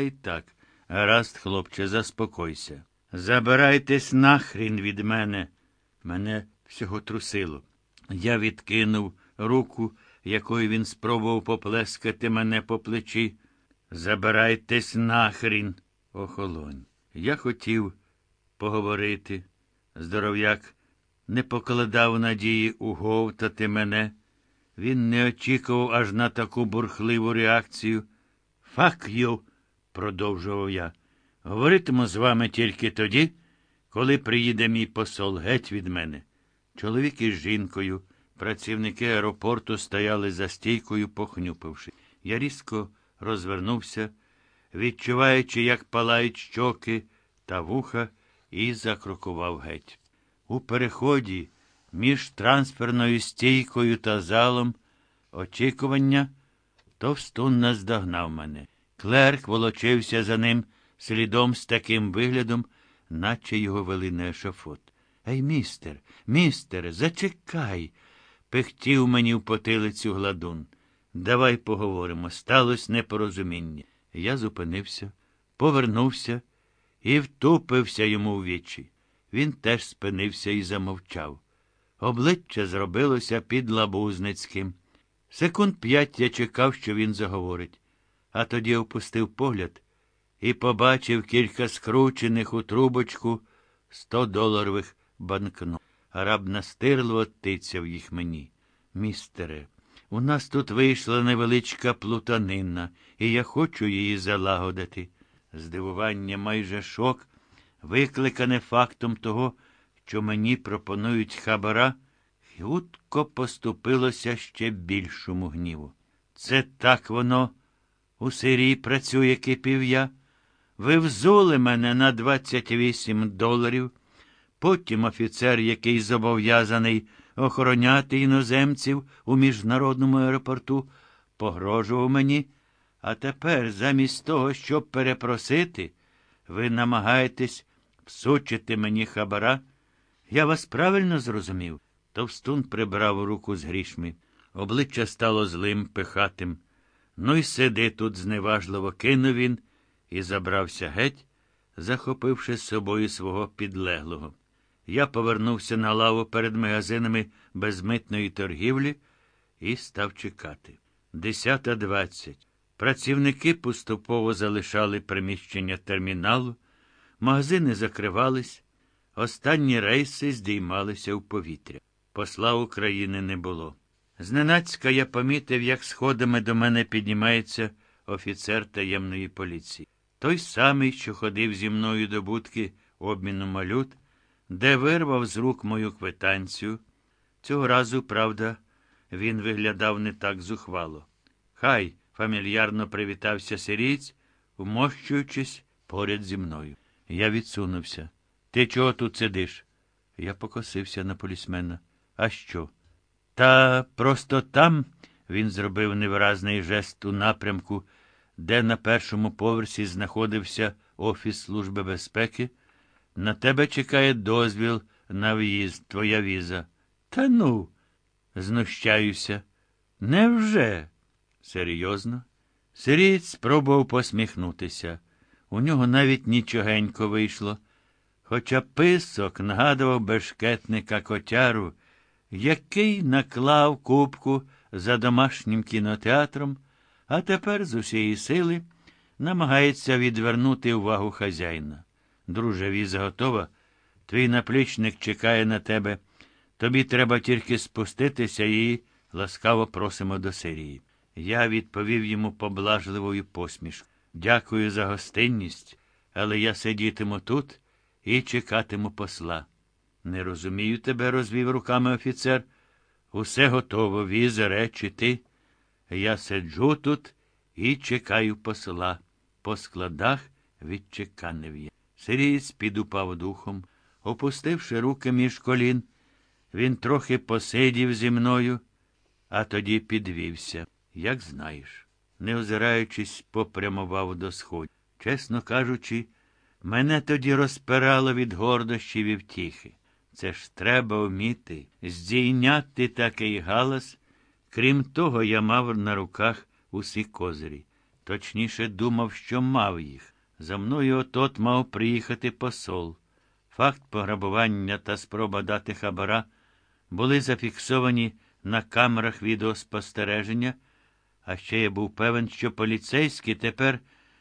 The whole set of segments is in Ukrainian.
і так. Гаразд, хлопче, заспокойся. Забирайтесь нахрін від мене. Мене всього трусило. Я відкинув руку, якою він спробував поплескати мене по плечі. Забирайтесь нахрін, охолонь. Я хотів поговорити. Здоров'як не покладав надії уговтати мене. Він не очікував аж на таку бурхливу реакцію. Фак ю, продовжував я. Говоритиму з вами тільки тоді, коли приїде мій посол геть від мене. Чоловік із жінкою, працівники аеропорту стояли за стійкою, похнюпивши. Я різко розвернувся, відчуваючи, як палають щоки та вуха, і закрокував геть. У переході між трансферною стійкою та залом очікування товстун наздогнав мене. Клерк волочився за ним слідом з таким виглядом, наче його вели на ешафот. Ей, містер, містер, зачекай. пихтів мені в потилицю гладун. Давай поговоримо. Сталось непорозуміння. Я зупинився, повернувся і втупився йому в вічі. Він теж спинився і замовчав. Обличчя зробилося підлабузницьким. Секунд п'ять я чекав, що він заговорить, а тоді опустив погляд і побачив кілька скручених у трубочку стодоларових банкнот. Араб настирливо тицяв їх мені. Містере, у нас тут вийшла невеличка плутанина, і я хочу її залагодити. Здивування майже шок, викликане фактом того, що мені пропонують хабара, хутко поступилося ще більшому гніву. Це так воно у Сирії працює, кипів я. Ви взули мене на 28 доларів. Потім офіцер, який зобов'язаний охороняти іноземців у міжнародному аеропорту, погрожував мені. А тепер, замість того, щоб перепросити, ви намагаєтесь всучити мені хабара. Я вас правильно зрозумів. Товстун прибрав руку з грішми. Обличчя стало злим, пихатим. Ну й сиди тут, зневажливо кинув він і забрався геть, захопивши з собою свого підлеглого. Я повернувся на лаву перед магазинами безмитної торгівлі і став чекати. Десята двадцять. Працівники поступово залишали приміщення терміналу, магазини закривались, останні рейси здіймалися в повітря. Посла України не було. Зненацька я помітив, як сходами до мене піднімається офіцер таємної поліції. Той самий, що ходив зі мною до будки обміну малют, де вирвав з рук мою квитанцію. Цього разу, правда, він виглядав не так зухвало. Хай фамільярно привітався сирійць, вмощуючись поряд зі мною. Я відсунувся. Ти чого тут сидиш? Я покосився на полісмена. А що? Та просто там він зробив невиразний жест у напрямку, де на першому поверсі знаходився Офіс Служби безпеки. На тебе чекає дозвіл на в'їзд, твоя віза. Та ну, знущаюся. Невже? Серйозно? Сирієць спробував посміхнутися. У нього навіть нічогенько вийшло. Хоча писок нагадував бешкетника котяру, який наклав кубку за домашнім кінотеатром, а тепер з усієї сили намагається відвернути увагу хазяїна. Друже, віза готова. Твій наплічник чекає на тебе. Тобі треба тільки спуститися і ласкаво просимо до Сирії. Я відповів йому поблажливою посмішкою. Дякую за гостинність, але я сидітиму тут і чекатиму посла. Не розумію тебе, розвів руками офіцер. Усе готово, віза, речі, ти. Я сиджу тут і чекаю посла. По складах відчеканив я. Сирієць підупав духом, опустивши руки між колін. Він трохи посидів зі мною, а тоді підвівся. Як знаєш, не озираючись, попрямував до сходу. Чесно кажучи, мене тоді розпирало від гордощів і втіхи. Це ж треба вміти здійняти такий галас. Крім того, я мав на руках усі козирі. Точніше, думав, що мав їх. За мною отот мав приїхати посол. Факт пограбування та спроба дати хабара були зафіксовані на камерах відеоспостереження, а ще я був певен, що поліцейські тепер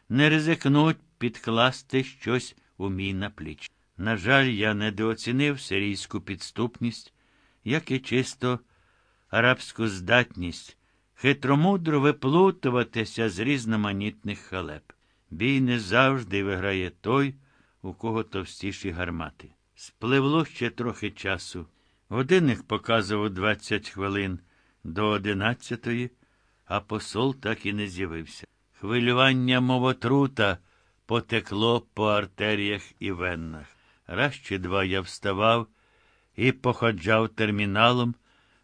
не ризикнуть підкласти щось у мій напліч. На жаль, я недооцінив сирійську підступність, як і чисто арабську здатність хитромудро виплутуватися з різноманітних халеп. Бій не завжди виграє той, у кого товстіші гармати. Спливло ще трохи часу. Годинник показував 20 хвилин до одинадцятої, а посол так і не з'явився. Хвилювання мовотрута потекло по артеріях і веннах. Раз чи два я вставав і походжав терміналом,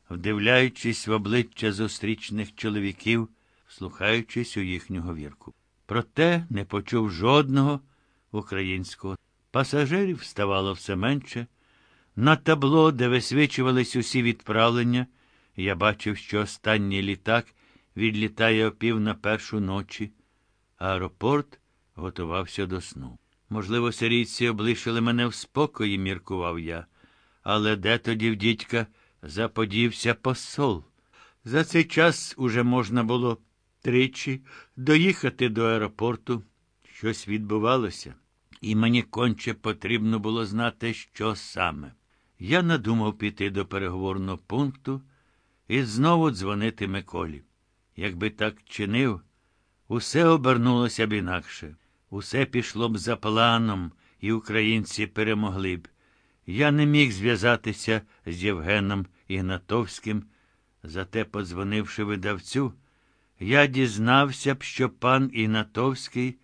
вдивляючись в обличчя зустрічних чоловіків, слухаючись у їхню говірку. Проте не почув жодного українського. Пасажирів ставало все менше. На табло, де висвічувались усі відправлення, я бачив, що останній літак відлітає о пів на першу ночі. а Аеропорт готувався до сну. Можливо, сирійці облишили мене в спокої, міркував я. Але де тоді в дідька заподівся посол? За цей час уже можна було тричі доїхати до аеропорту. Щось відбувалося, і мені конче потрібно було знати, що саме. Я надумав піти до переговорного пункту і знову дзвонити Миколі. Якби так чинив, усе обернулося б інакше. Усе пішло б за планом, і українці перемогли б. Я не міг зв'язатися з Євгеном Ігнатовським, зате, подзвонивши видавцю, я дізнався б, що пан Ігнатовський